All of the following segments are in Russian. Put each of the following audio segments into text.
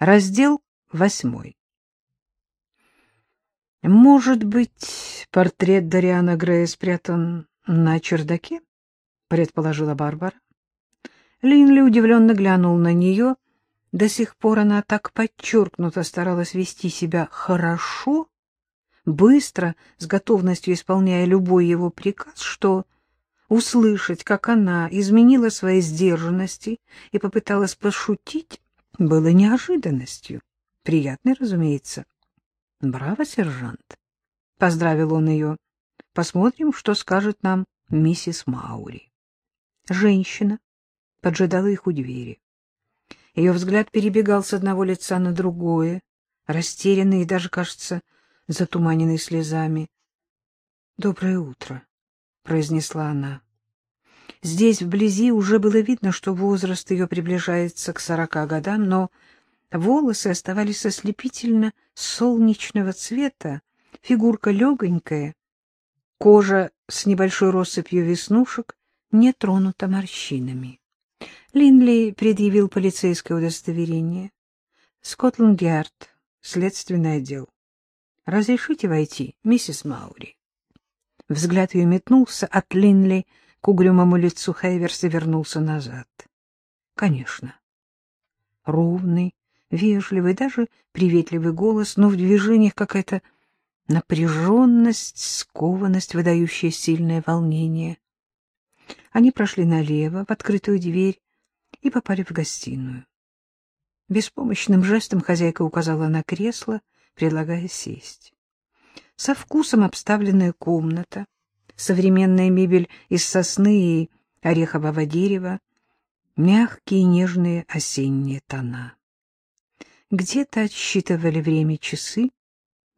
Раздел восьмой. Может быть, портрет Дариана Грея спрятан на чердаке? предположила Барбара. Линли удивленно глянул на нее. До сих пор она так подчеркнуто старалась вести себя хорошо, быстро, с готовностью исполняя любой его приказ, что услышать, как она изменила свои сдержанности и попыталась пошутить, было неожиданностью. Приятной, разумеется. — Браво, сержант! — поздравил он ее. — Посмотрим, что скажет нам миссис Маури. Женщина поджидала их у двери. Ее взгляд перебегал с одного лица на другое, растерянный и даже, кажется, затуманенный слезами. — Доброе утро, — произнесла она. Здесь, вблизи, уже было видно, что возраст ее приближается к сорока годам, но волосы оставались ослепительно солнечного цвета, фигурка легонькая, кожа с небольшой россыпью веснушек не тронута морщинами. Линли предъявил полицейское удостоверение. Скотланд-Ярд, следственный отдел. «Разрешите войти, миссис Маури?» Взгляд ее метнулся от Линли к угрюмому лицу Хейверса вернулся назад. Конечно. Ровный, вежливый, даже приветливый голос, но в движениях какая-то напряженность, скованность, выдающая сильное волнение. Они прошли налево, в открытую дверь, и попали в гостиную. Беспомощным жестом хозяйка указала на кресло, предлагая сесть. Со вкусом обставленная комната, современная мебель из сосны и орехового дерева, мягкие нежные осенние тона. Где-то отсчитывали время часы,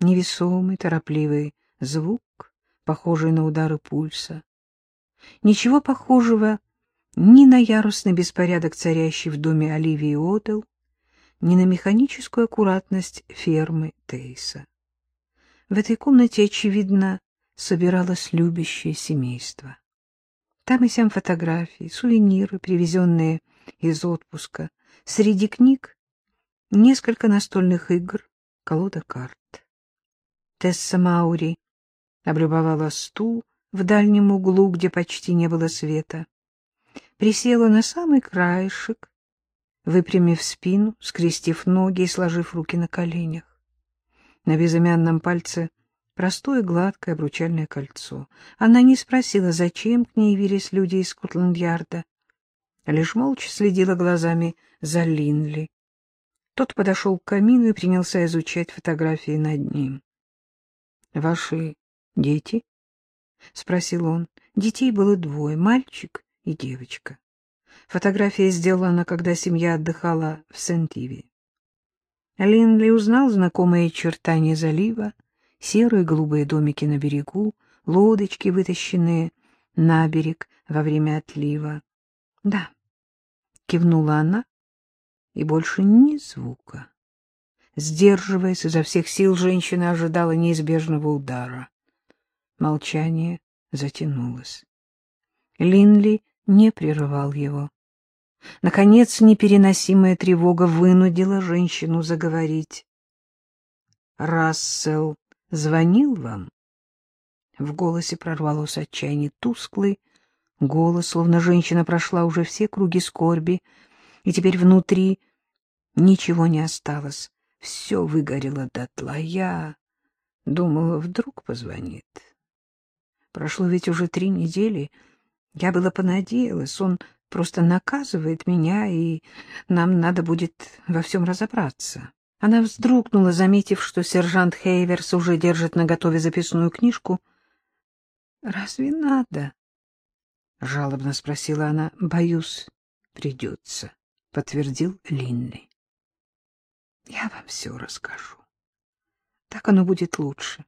невесомый, торопливый звук, похожий на удары пульса. Ничего похожего ни на ярусный беспорядок, царящий в доме Оливии Одел, ни на механическую аккуратность фермы Тейса. В этой комнате, очевидно, собиралось любящее семейство. Там и сям фотографии, сувениры, привезенные из отпуска. Среди книг несколько настольных игр, колода карт. Тесса Маури облюбовала стул в дальнем углу, где почти не было света. Присела на самый краешек, выпрямив спину, скрестив ноги и сложив руки на коленях. На безымянном пальце — простое гладкое обручальное кольцо. Она не спросила, зачем к ней явились люди из Скотланд-Ярда, лишь молча следила глазами за Линли. Тот подошел к камину и принялся изучать фотографии над ним. — Ваши дети? — спросил он. Детей было двое, мальчик и девочка. Фотография сделана, когда семья отдыхала в Сент-Иве. Линли узнал знакомые очертания залива, серые голубые домики на берегу, лодочки, вытащенные на берег во время отлива. — Да, — кивнула она, и больше ни звука. Сдерживаясь изо всех сил, женщина ожидала неизбежного удара. Молчание затянулось. Линли не прерывал его. Наконец, непереносимая тревога вынудила женщину заговорить. Рассел звонил вам? В голосе прорвалось отчаяние тусклый, голос, словно женщина прошла уже все круги скорби, и теперь внутри ничего не осталось, все выгорело дотла. Я думала, вдруг позвонит. Прошло ведь уже три недели, я была понадеялась, он просто наказывает меня, и нам надо будет во всем разобраться. Она вздрогнула, заметив, что сержант Хейверс уже держит наготове записную книжку. — Разве надо? — жалобно спросила она. — Боюсь, придется, — подтвердил Линли. — Я вам все расскажу. Так оно будет лучше.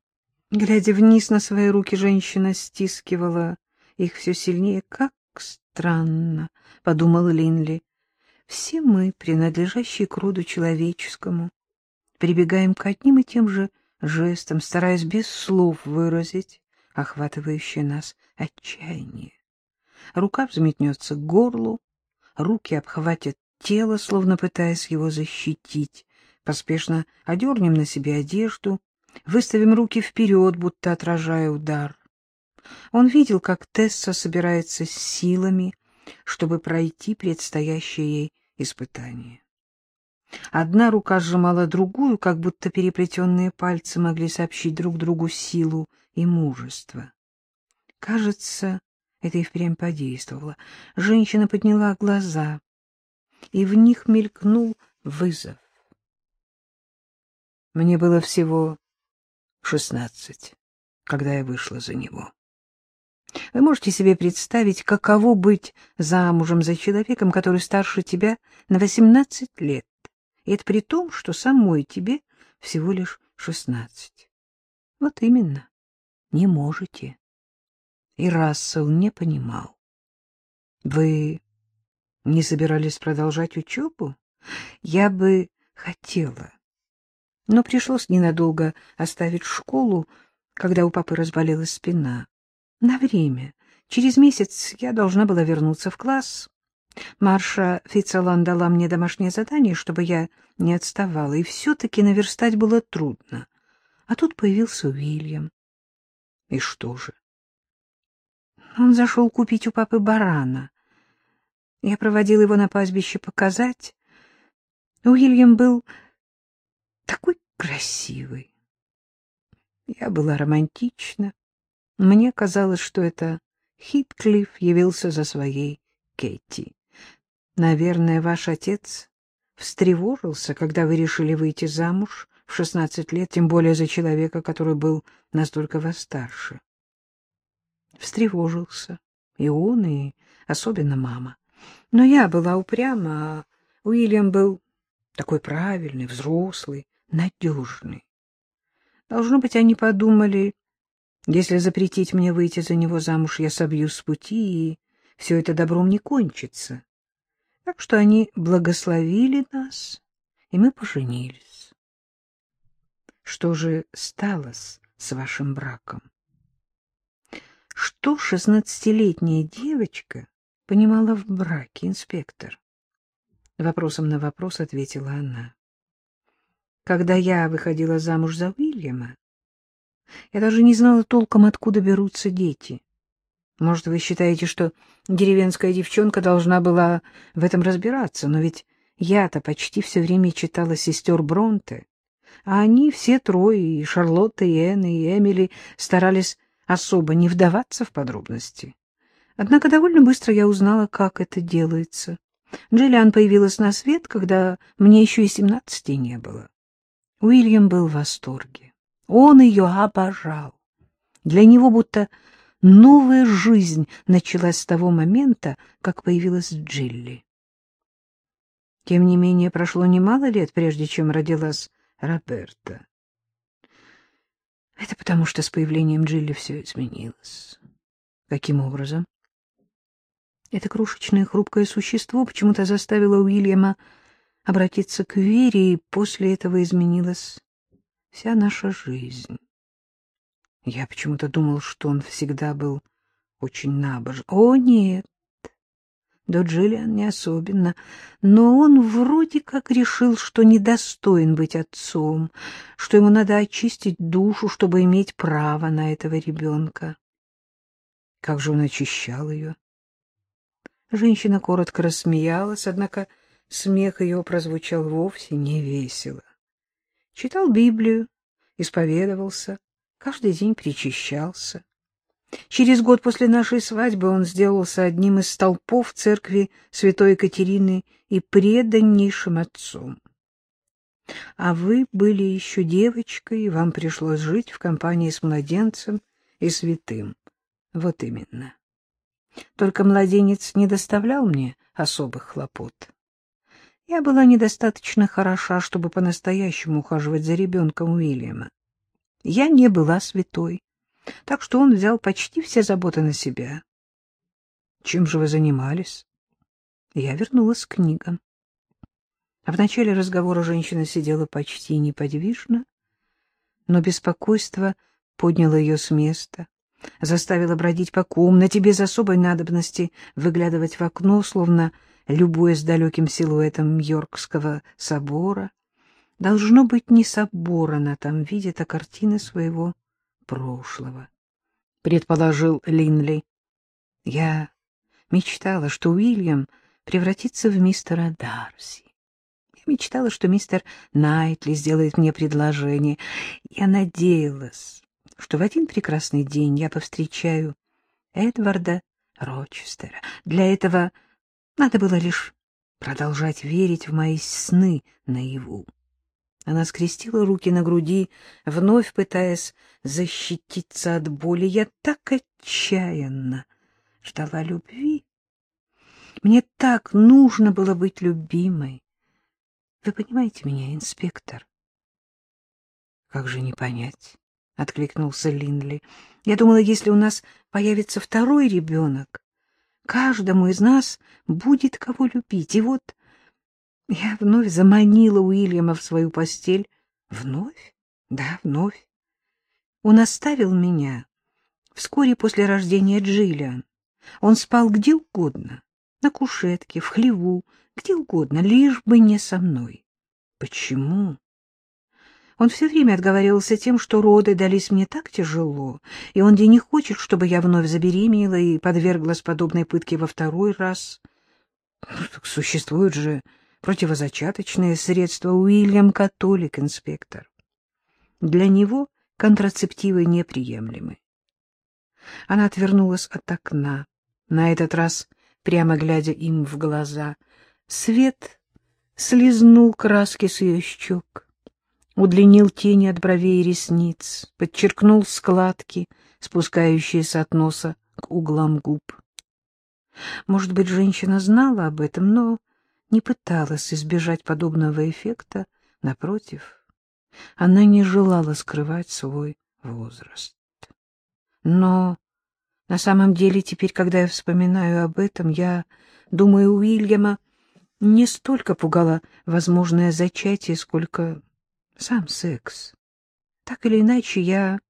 Глядя вниз на свои руки, женщина стискивала их все сильнее. Как странно, — подумал Линли. Все мы, принадлежащие к роду человеческому, прибегаем к одним и тем же жестам, стараясь без слов выразить охватывающее нас отчаяние. Рука взметнется к горлу, руки обхватят тело, словно пытаясь его защитить. поспешно одернем на себе одежду, выставим руки вперед, будто отражая удар. Он видел, как Тесса собирается с силами, чтобы пройти предстоящее ей испытание. Одна рука сжимала другую, как будто переплетенные пальцы могли сообщить друг другу силу и мужество. Кажется, это и впрямь подействовало. Женщина подняла глаза, и в них мелькнул вызов. Мне было всего шестнадцать, когда я вышла за него. Вы можете себе представить, каково быть замужем за человеком, который старше тебя на восемнадцать лет, и это при том, что самой тебе всего лишь шестнадцать. Вот именно, не можете. И Рассел не понимал. Вы не собирались продолжать учебу? Я бы хотела. Но пришлось ненадолго оставить школу, когда у папы разболелась спина. На время. Через месяц я должна была вернуться в класс. Марша Фицелан дала мне домашнее задание, чтобы я не отставала, и все-таки наверстать было трудно. А тут появился Уильям. И что же? Он зашел купить у папы барана. Я проводил его на пастбище показать. Уильям был такой красивый. Я была романтична. Мне казалось, что это Хитклифф явился за своей Кетти. Наверное, ваш отец встревожился, когда вы решили выйти замуж в шестнадцать лет, тем более за человека, который был настолько вас старше. Встревожился. И он, и особенно мама. Но я была упряма, а Уильям был такой правильный, взрослый, надежный. Должно быть, они подумали, если запретить мне выйти за него замуж, я собью с пути, и все это добром не кончится. Так что они благословили нас, и мы поженились. Что же стало с вашим браком? Что шестнадцатилетняя девочка понимала в браке, инспектор? Вопросом на вопрос ответила она. Когда я выходила замуж за Уильяма, я даже не знала толком, откуда берутся дети. Может, вы считаете, что деревенская девчонка должна была в этом разбираться, но ведь я-то почти все время читала сестер Бронте, а они все трое, и Шарлотта, и Энн, и Эмили, старались особо не вдаваться в подробности. Однако довольно быстро я узнала, как это делается. Джиллиан появилась на свет, когда мне еще и семнадцати не было. Уильям был в восторге. Он ее обожал. Для него будто новая жизнь началась с того момента, как появилась Джилли. Тем не менее, прошло немало лет, прежде чем родилась Роберта. Это потому, что с появлением Джилли все изменилось. Каким образом? Это крошечное хрупкое существо почему-то заставило Уильяма обратиться к вере, и после этого изменилась вся наша жизнь. Я почему-то думал, что он всегда был очень набожен. О, нет! Да Джиллиан не особенно, но он вроде как решил, что недостоин быть отцом, что ему надо очистить душу, чтобы иметь право на этого ребенка. Как же он очищал ее? Женщина коротко рассмеялась, однако смех ее прозвучал вовсе не весело. Читал Библию, исповедовался, каждый день причащался. Через год после нашей свадьбы он сделался одним из столпов церкви святой Екатерины и преданнейшим отцом. А вы были еще девочкой, и вам пришлось жить в компании с младенцем и святым. Вот именно. Только младенец не доставлял мне особых хлопот. Я была недостаточно хороша, чтобы по-настоящему ухаживать за ребенком Уильяма. Я не была святой, так что он взял почти все заботы на себя. Чем же вы занимались? Я вернулась к книгам. В начале разговора женщина сидела почти неподвижно, но беспокойство подняло ее с места, заставило бродить по комнате без особой надобности, выглядывать в окно, словно любуясь далеким силуэтом Йоркского собора. Должно быть, не собор она там видит, а картины своего прошлого, — предположил Линли. Я мечтала, что Уильям превратится в мистера Дарси. Я мечтала, что мистер Найтли сделает мне предложение. Я надеялась, что в один прекрасный день я повстречаю Эдварда Рочестера. Для этого надо было лишь продолжать верить в мои сны наяву. Она скрестила руки на груди, вновь пытаясь защититься от боли. Я так отчаянно ждала любви. Мне так нужно было быть любимой. Вы понимаете меня, инспектор? Как же не понять? — откликнулся Линли. — Я думала, если у нас появится второй ребенок, каждому из нас будет кого любить. И вот я вновь заманила Уильяма в свою постель. Вновь? Да, вновь. Он оставил меня вскоре после рождения Джиллиан. Он спал где угодно, на кушетке, в хлеву, где угодно, лишь бы не со мной. Почему? Он все время отговаривался тем, что роды дались мне так тяжело, и он где не хочет, чтобы я вновь забеременела и подверглась подобной пытке во второй раз. Ну, так существуют же противозачаточные средства. Уильям католик, инспектор. Для него контрацептивы неприемлемы. Она отвернулась от окна, на этот раз прямо глядя им в глаза. Свет слизнул краски с ее щек удлинил тени от бровей и ресниц, подчеркнул складки, спускающиеся от носа к углам губ. Может быть, женщина знала об этом, но не пыталась избежать подобного эффекта. Напротив, она не желала скрывать свой возраст. Но на самом деле теперь, когда я вспоминаю об этом, я думаю, Уильяма не столько пугало возможное зачатие, сколько сам секс. Так или иначе, я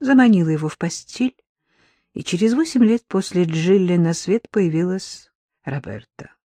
заманила его в постель, и через восемь лет после Джилли на свет появилась Роберта.